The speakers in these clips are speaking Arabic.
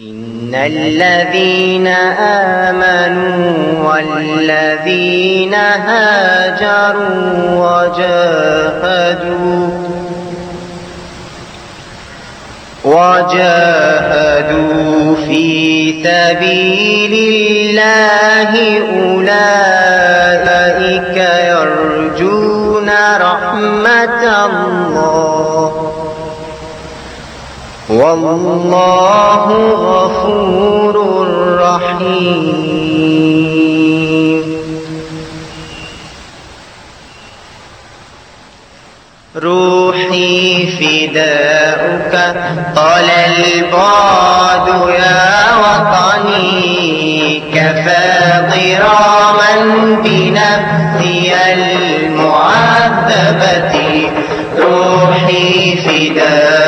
إن الذين آمنوا والذين هاجروا وجاهدوا وجاهدوا في سبيل الله أولئك يرجون رحمة الله. والله غفور رحيم. روحي فداؤك طال البعد يا وطني كفى ضراما بنفسي المعذبة. روحي فداؤك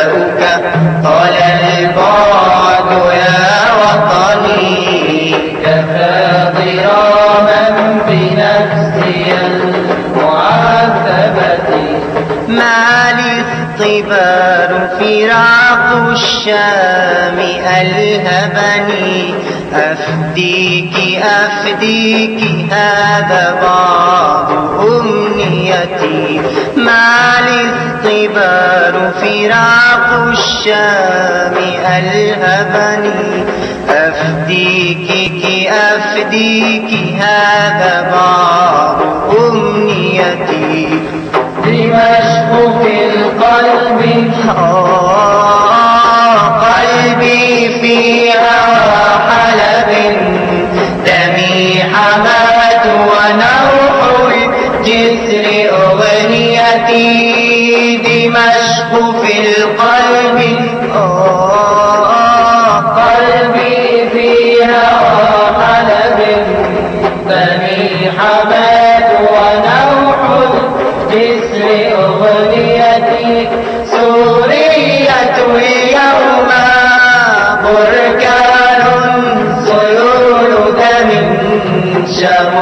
الشام ألهبني أفديك أفديك هذا بعض أمنيتي. ما الاصطبار فراق الشام ألهبني أفديك أفديك هذا بعض أمنيتي. دمشق في القلب. أغنيتي دمشق في القلب. قلبي فيها حلب بني حماد ونوح الجسر أغنيتي سورية اليوم. بركان سيول دم شم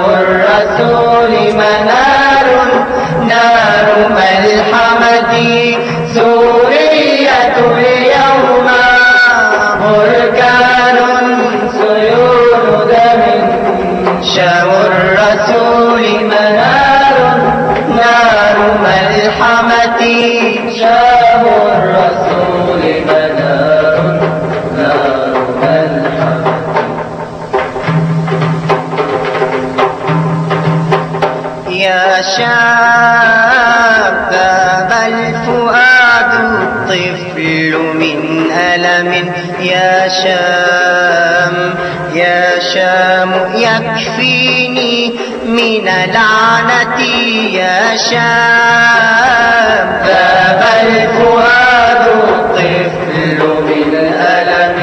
شم الرسول منار نار ملحمتي شاه الرسول منار نار ملحم يا شاب ذاب الفؤاد الطفل من ألم. يا شام يا شام. يكفيني من لعنتي يا شام ذاب الفؤاد الطفل من ألم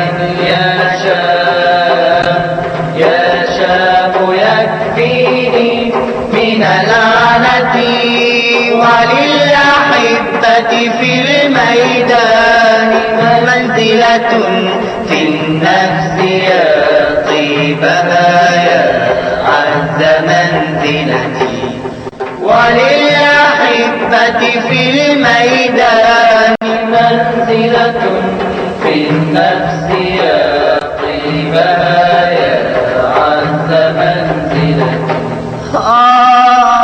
يا شاب. يا شاب يكفيني من لعنتي وللأحبة في الميدان منزلة منزلتي وللأحبة في الميدان منزلة في النفس يا طيبها يا عز منزلة.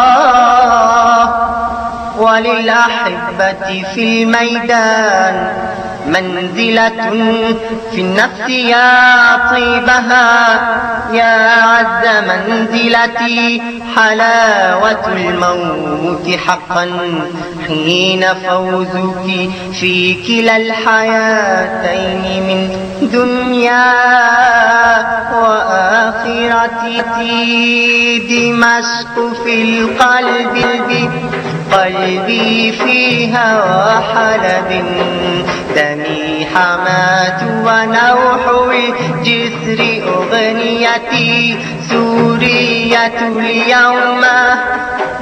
آه وللأحبة في الميدان منزلة في النفس يا طيبها يا عز منزلتي حلاوة الموت حقا. حين فوزك في كلا الحياتين من دنيا وآخرتي. دمشق في القلب قلبي فيها وحلب دمي حمات ونوح الجسر أغنيتي سورية اليوم.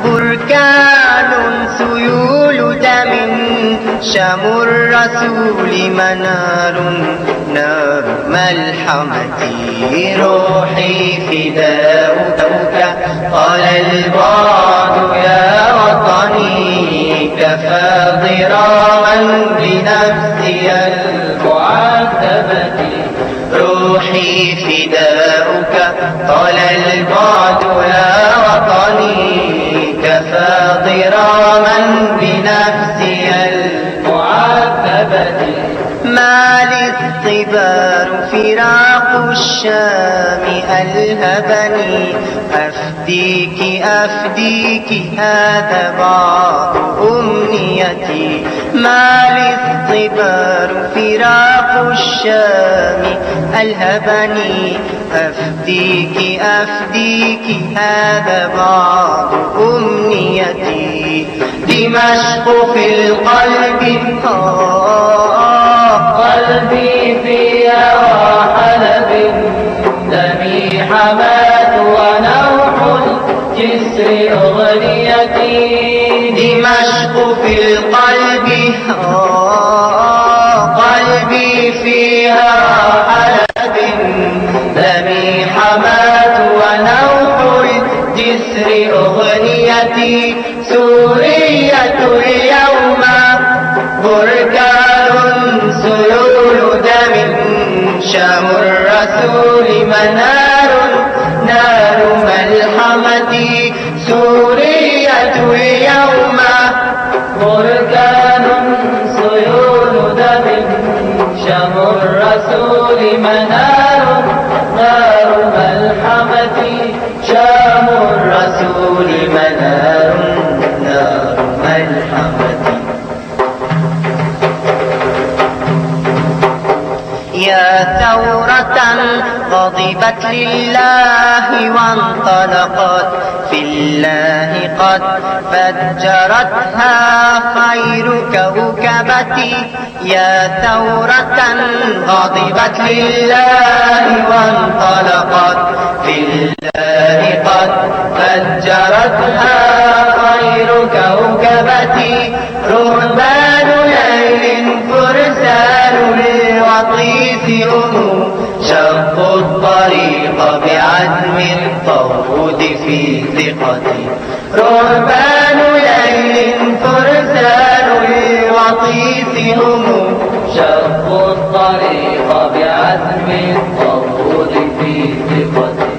بركان سيول دم شم الرسول منار. نار ملحمتي روحي فداؤك قال البعد ما للصبار فراق الشام ألهبني. أفديك أفديك هذا بعض أمنيتي. ما للصبار فراق الشام ألهبني أفديك أفديك هذا بعض أمنيتي. دمشق في القلب آه قلبي في حلب دمي حماة ونوح الجسر أغنيتي. بركان سيول دم شام الرسول منار نار ملحمتي سورية اليوم بركان سيول دم شم الرسول منار نار ملحمتي شام الرسول منار ثورة غضبت لله وانطلقت في الله قد فجرتها خير كوكبتي يا ثورة غضبت لله وانطلقت في الله قد فجرتها خير رهبان ليل فرسان الوطيس هم شقوا الطريق بعزم الطرود في ثقته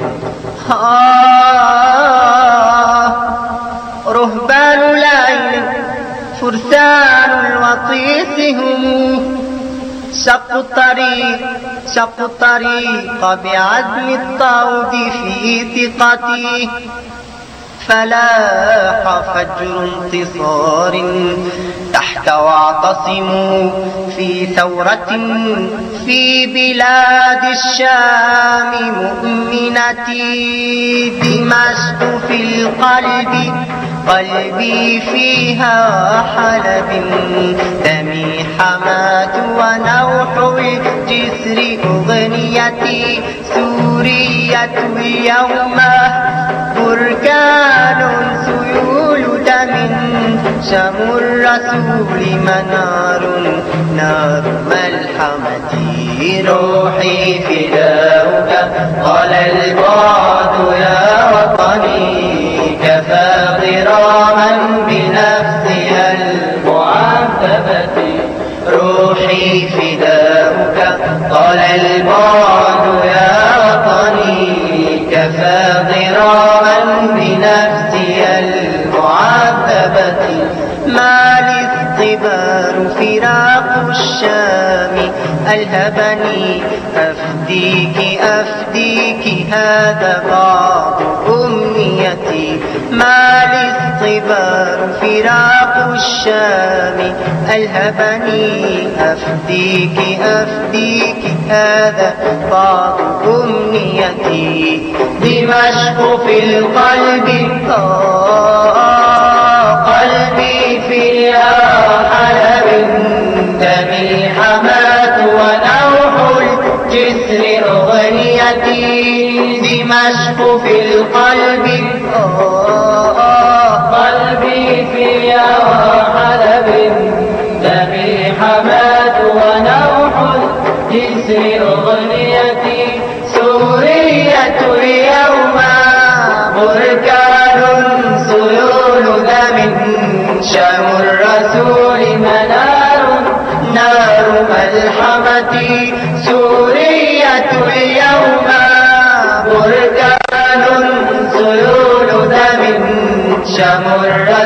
آه رهبان ليل فرسان الوطيس هم شقوا الطريق شقوا الطريق بعزم الطود في ثقتي. فلاح فجر انتصار تحت واعتصموا في ثورة في بلاد الشام مؤمنتي دمشق في القلب قلبي فيها حلب. دمي حماة ونوح الجسر أغنيتي سورية اليوم بركان سيول دم شم الرسول منار نار ملحمتي روحي فداؤك. قال البعد يا وطني كفى ضراما بنفسي المعذبة. روحي فداؤك. قال البعد يا فراق الشام. ألهبني أفديك أفديك. هذا بعض أمنيتي. ما للصبار فراق الشام. ألهبني أفديك أفديك. هذا بعض أمنيتي. دمشق في القلب آه قلبي فيها في القلب. قلبي في هوى حلب. دمي حماة ونوح الجسر أغنيتي سورية اليوم بركان سيول دم. شام الرسول منار. نار ملحمتي سورية اليوم بركان سيول دم شم الرسول